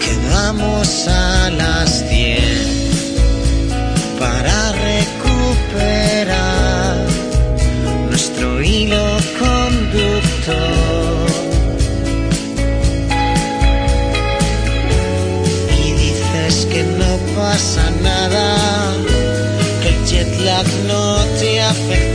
Quedamos a las 10 para recuperar nuestro hilo conductor. Y dices que no pasa nada, que el jet lag no te afecta.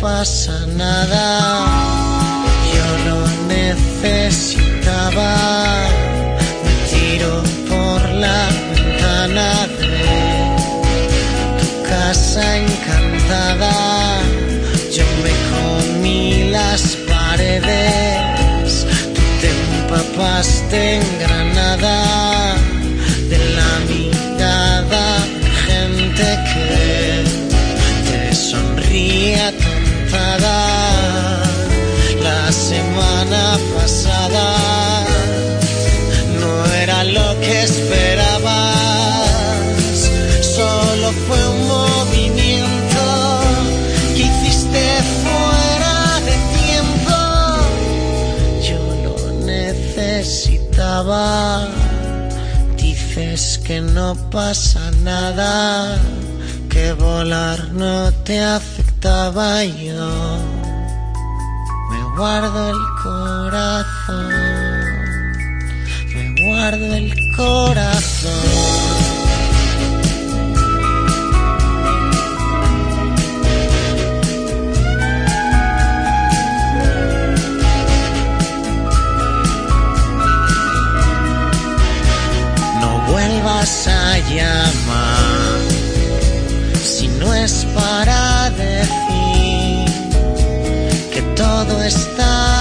Pasa nada. Yo lo necesitaba. Me tiro por la ventana de tu casa encantada. Yo me comí las paredes. Tú te empapaste en Granada de la mirada gente que te sonríe La semana pasada no era lo que esperabas, solo fue un movimiento que hiciste fuera de tiempo. Yo lo necesitaba. Dices que no pasa nada, que volar no te afectaba yo. Me guardo el corazón, me guardo el corazón. No vuelvas a llamar estar.